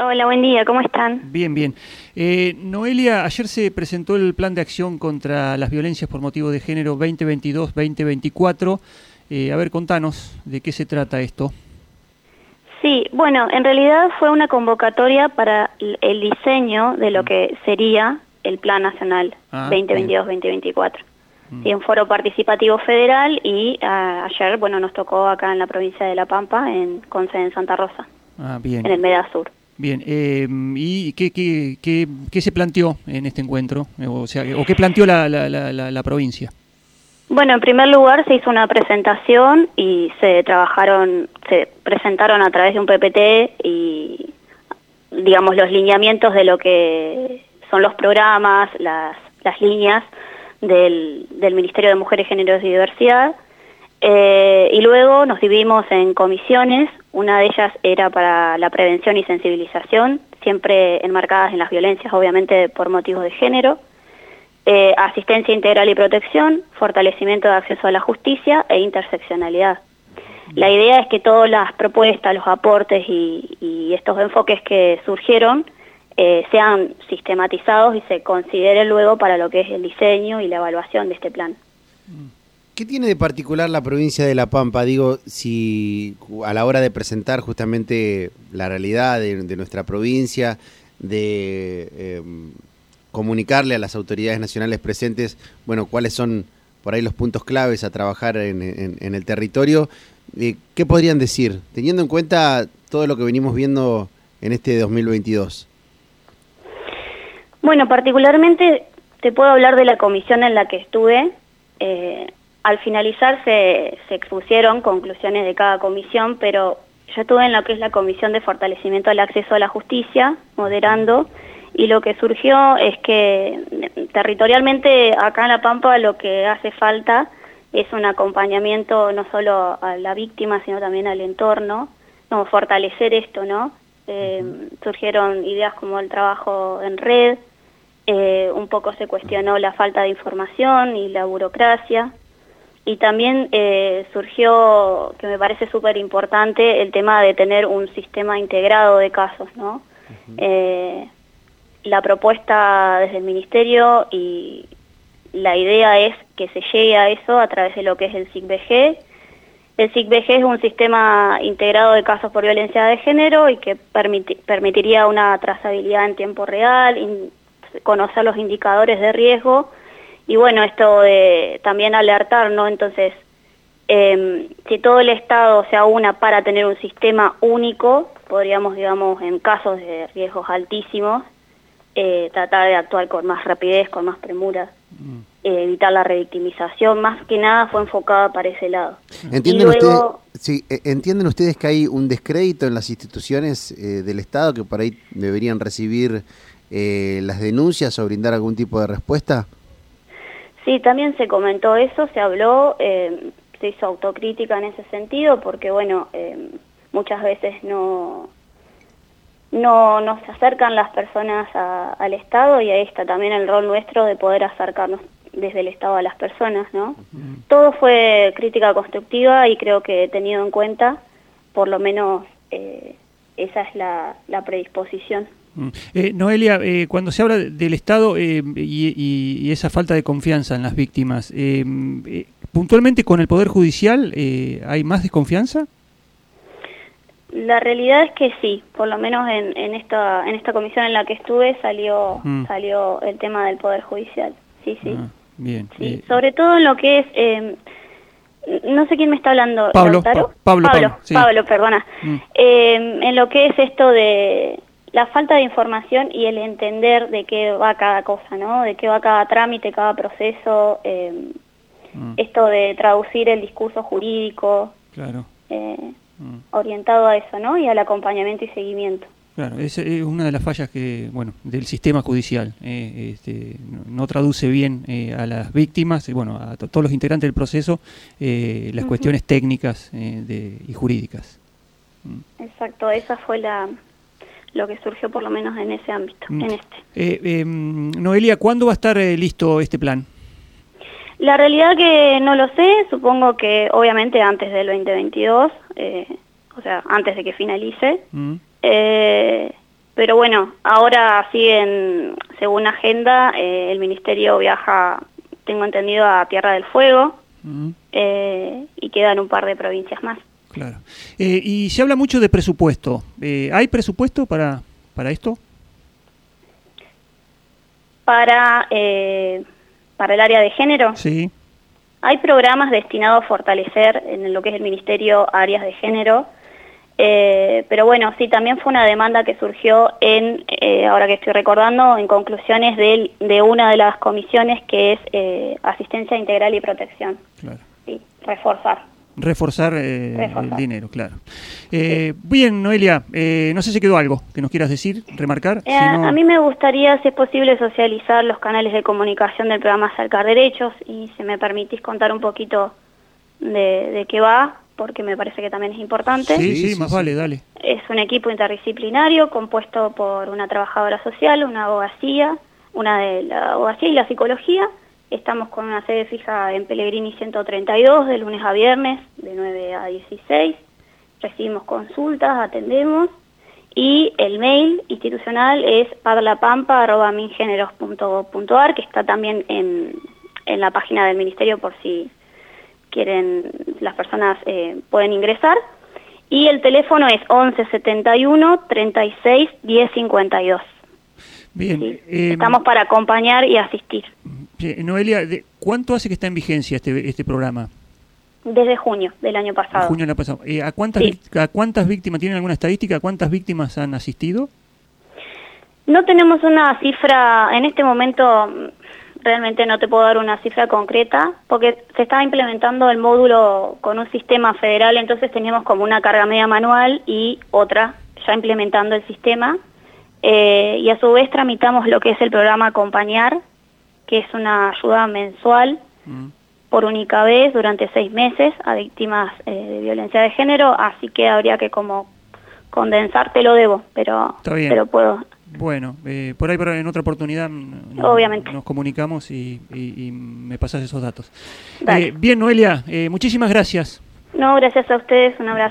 Hola, buen día, ¿cómo están? Bien, bien. Eh, Noelia, ayer se presentó el plan de acción contra las violencias por motivo de género 2022-2024. Eh, a ver, contanos de qué se trata esto. Sí, bueno, en realidad fue una convocatoria para el diseño de lo mm. que sería el Plan Nacional 2022-2024. Ah, mm. Sí, un foro participativo federal y ah, ayer, bueno, nos tocó acá en la provincia de La Pampa, en, con sede en Santa Rosa, ah, bien. en el Medasur. Bien, eh, ¿y qué, qué, qué, qué, se planteó en este encuentro? O sea, ¿o qué planteó la, la, la, la, provincia? Bueno, en primer lugar se hizo una presentación y se trabajaron, se presentaron a través de un PPT y, digamos, los lineamientos de lo que son los programas, las, las líneas del, del Ministerio de Mujeres, Géneros y Diversidad. Eh, y luego nos dividimos en comisiones, una de ellas era para la prevención y sensibilización, siempre enmarcadas en las violencias, obviamente por motivos de género, eh, asistencia integral y protección, fortalecimiento de acceso a la justicia e interseccionalidad. La idea es que todas las propuestas, los aportes y, estos enfoques que surgieron eh, sean sistematizados y se consideren luego para lo que es el diseño y la evaluación de este plan. Mm. ¿Qué tiene de particular la provincia de La Pampa? Digo, si a la hora de presentar justamente la realidad de, nuestra provincia, de em, comunicarle a las autoridades nacionales presentes, bueno, cuáles son por ahí los puntos claves a trabajar en, el territorio, eh, ¿qué podrían decir, teniendo en cuenta todo lo que venimos viendo en este 2022? Bueno, particularmente te puedo hablar de la comisión en la que estuve. Eh, al finalizar se, expusieron conclusiones de cada comisión, pero yo estuve en lo que es la Comisión de Fortalecimiento del Acceso a la Justicia, moderando, y lo que surgió es que territorialmente acá en La Pampa lo que hace falta es un acompañamiento no solo a la víctima, sino también al entorno, como fortalecer esto, ¿no? Eh, surgieron ideas como el trabajo en red, eh, un poco se cuestionó la falta de información y la burocracia, y también eh, surgió, que me parece súper importante, el tema de tener un sistema integrado de casos, ¿no? Eh, la propuesta desde el Ministerio y la idea es que se llegue a eso a través de lo que es el SICBG. El SICBG es un sistema integrado de casos por violencia de género y que permitiría una trazabilidad en tiempo real, conocer los indicadores de riesgo y bueno, esto de también alertar, ¿no? Entonces, eh, si todo el Estado se una para tener un sistema único, podríamos, digamos, en casos de riesgos altísimos, eh, tratar de actuar con más rapidez, con más premura, mm. eh, evitar la revictimización, más que nada fue enfocada para ese lado. ¿Entienden, ustedes, sí, e, ¿Entienden ustedes que hay un descrédito en las instituciones eh, del Estado que por ahí deberían recibir las denuncias o brindar algún tipo de respuesta? Sí, también se comentó eso, se habló, eh, se hizo autocrítica en ese sentido, porque bueno, eh, muchas veces no, no nos acercan las personas al Estado y ahí está también el rol nuestro de poder acercarnos desde el Estado a las personas, ¿no? Todo fue crítica constructiva y creo que he tenido en cuenta, por lo menos eh, esa es la predisposición. Mm. Eh, Noelia, eh, cuando se habla del Estado eh, y, esa falta de confianza en las víctimas, puntualmente con el Poder Judicial, ¿hay más desconfianza? La realidad es que sí, por lo menos en, esta en esta comisión en la que estuve salió mm. salió el tema del Poder Judicial, sí, sí. Ah, bien. Sobre todo en lo que es no sé quién me está hablando. Pablo, Pablo, Pablo, Pablo, perdona. Mm. en lo que es esto de, la falta de información y el entender de qué va cada cosa, ¿no? De qué va cada trámite, cada proceso, eh, mm. esto de traducir el discurso jurídico, claro. Eh, mm. orientado a eso, ¿no? Y al acompañamiento y seguimiento. Claro, es, una de las fallas que, bueno, del sistema judicial. Eh, este, no, traduce bien a las víctimas, bueno, a todos los integrantes del proceso, las cuestiones técnicas y jurídicas. Mm. Exacto, esa fue la, lo que surgió por lo menos en ese ámbito, mm. en este. Eh, em, Noelia, ¿cuándo va a estar eh, listo este plan? La realidad que no lo sé, supongo que obviamente antes del 2022, eh, o sea, antes de que finalice, mm. pero bueno, ahora siguen, según agenda, el Ministerio viaja, tengo entendido, a Tierra del Fuego Mm, eh, y quedan un par de provincias más. Claro. Eh, y se habla mucho de presupuesto. Eh, ¿Hay presupuesto para, para esto? Para, eh, para el área de género, Sí. hay programas destinados a fortalecer en lo que es el Ministerio áreas de género, eh, pero bueno, sí, también fue una demanda que surgió en, eh, ahora que estoy recordando, en conclusiones del- de una de las comisiones que es eh, asistencia integral y protección. Claro. Sí, reforzar. Reforzar, eh, Reforzar. el dinero, claro. Eh, Bien, Noelia, eh, no sé si quedó algo que nos quieras decir, remarcar. Eh, Si no- A mí me gustaría, si es posible, socializar los canales de comunicación del programa Acercar Derechos y si me permitís contar un poquito de, de qué va, porque me parece que también es importante. Sí, Sí, sí, sí, más sí. vale, dale. Es un equipo interdisciplinario compuesto por una trabajadora social, una abogacía, una de la abogacía y la psicología. Estamos con una sede fija en Pellegrini 132, de lunes a viernes, de 9 a 16. Recibimos consultas, atendemos. Y el mail institucional es parlapampa.mingeneros.gov.ar, que está también en, en la página del Ministerio por si quieren, las personas eh, pueden ingresar. Y el teléfono es 11 71 36 10 52. Bien. Sí. eh, Estamos para acompañar y asistir. Noelia, de- ¿cuánto hace que está en vigencia este, este programa? Desde junio del año pasado. Junio del año pasado. Eh, ¿a, cuántas, Sí. ¿A cuántas víctimas, tienen alguna estadística? ¿A cuántas víctimas han asistido? No tenemos una cifra, en este momento realmente no te puedo dar una cifra concreta, porque se estaba implementando el módulo con un sistema federal, entonces teníamos como una carga media manual y otra ya implementando el sistema. Eh, y a su vez tramitamos lo que es el programa Acompañar, que es una ayuda mensual Mm, por única vez durante seis meses a víctimas eh, de violencia de género, así que habría que como condensar, te lo debo, pero, puedo. Bueno, eh, por ahí en otra oportunidad nos, Obviamente. nos comunicamos y, y- y me pasas esos datos. Eh, bien, Noelia, muchísimas gracias. No, gracias a ustedes, un abrazo.